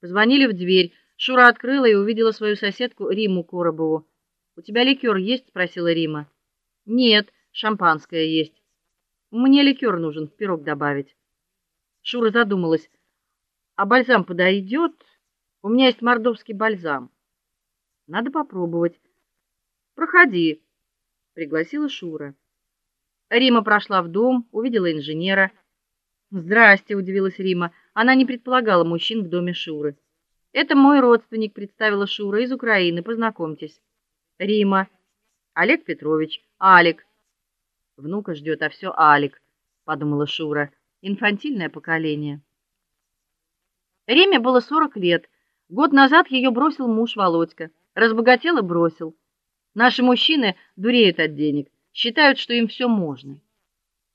Позвонили в дверь. Шура открыла и увидела свою соседку Риму Коробову. "У тебя ликер есть?" спросила Рима. "Нет, шампанское есть. Мне ликер нужен, в пирог добавить". Шура задумалась. "А бальзам подойдет? У меня есть мордовский бальзам. Надо попробовать. Проходи", пригласила Шура. Рима прошла в дом, увидела инженера. "Здрасте", удивилась Рима. Она не предполагала мужчин в доме Шуры. Это мой родственник, представила Шура из Украины, познакомьтесь. Рима. Олег Петрович. Алик. Внука ждет, а все Алик, подумала Шура. Инфантильное поколение. Риме было 40 лет. Год назад ее бросил муж Володька. Разбогател и бросил. Наши мужчины дуреют от денег, считают, что им все можно.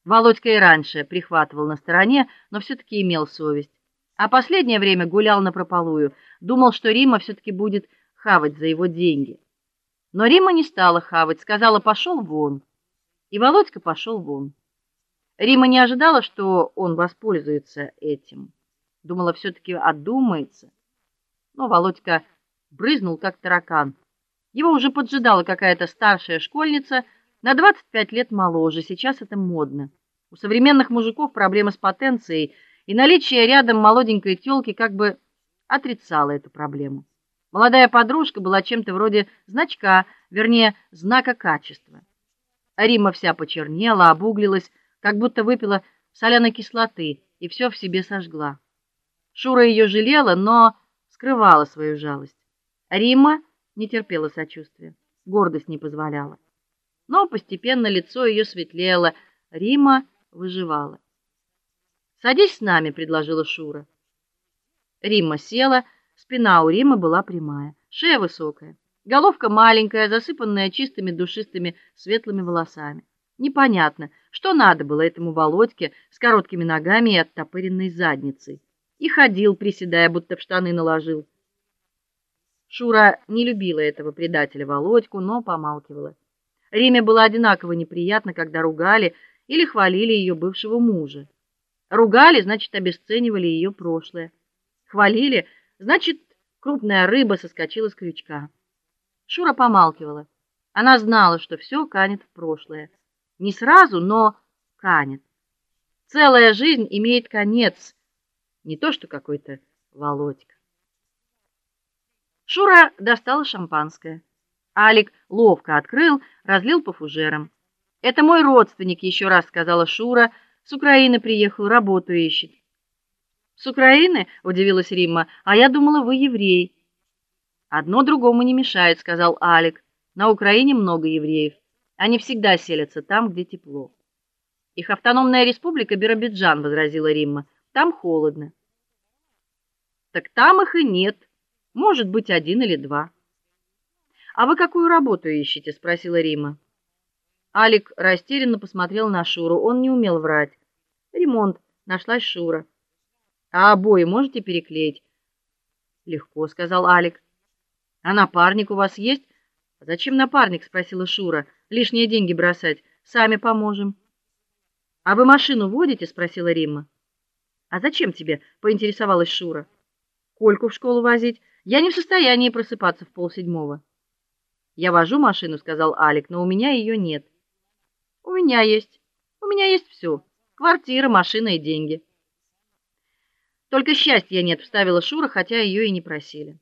Володька и раньше прихватывал на стороне, но все таки имел совесть. А последнее время гулял на прополую, думал, что Рима все таки будет хавать за его деньги. Но Рима не стала хавать, сказала: "Пошел вон". И Володька пошел вон. Рима не ожидала, что он воспользуется этим. Думала, все таки отдумается. Но Володька брызнул как таракан. Его уже поджидала какая-то старшая школьница, на 25 лет моложе. Сейчас это модно. У современных мужиков проблемы с потенцией и наличие рядом молоденькой тёлки как бы отрицало эту проблему. Молодая подружка была чем-то вроде значка, вернее, знака качества. Рима вся почернела, обуглилась, как будто выпила соляной кислоты и все в себе сожгла. Шура ее жалела, но скрывала свою жалость. Рима не терпела сочувствия, гордость не позволяла. Но постепенно лицо ее светлело, Рима выживала. Садись с нами, предложила Шура. Римма села, спина у Римы была прямая, шея высокая, головка маленькая, засыпанная чистыми душистыми светлыми волосами. Непонятно, что надо было этому Володьке с короткими ногами и оттопыренной задницей. И ходил, приседая, будто в штаны наложил. Шура не любила этого предателя Володьку, но помалкивала. Риме было одинаково неприятно, когда ругали или хвалили ее бывшего мужа. Ругали, значит, обесценивали ее прошлое. Хвалили, значит, крупная рыба соскочила с крючка. Шура помалкивала. Она знала, что все канет в прошлое. Не сразу, но канет. Целая жизнь имеет конец, не то что какой-то Володька. Шура достала шампанское. Алик ловко открыл, разлил по фужерам. Это мой родственник, еще раз сказала Шура с Украины приехал, работу ищет. С Украины? удивилась Римма. А я думала, вы еврей. Одно другому не мешает, сказал Алик. На Украине много евреев. Они всегда селятся там, где тепло. Их автономная республика Биробиджан, возразила Римма. Там холодно. Так там их и нет. Может быть, один или два. А вы какую работу ищете? спросила Римма. Алик растерянно посмотрел на Шуру. Он не умел врать. Ремонт, нашлась Шура. А обои можете переклеить? Легко, сказал Алик. А напарник у вас есть? Зачем напарник, спросила Шура. Лишние деньги бросать, сами поможем. А вы машину водите, спросила Римма. А зачем тебе? поинтересовалась Шура. Кольку в школу возить? Я не в состоянии просыпаться в полседьмого. Я вожу машину, сказал Алик, но у меня ее нет. У меня есть. У меня есть все: Квартира, машина и деньги. Только счастья нет, вставила Шура, хотя ее и не просили.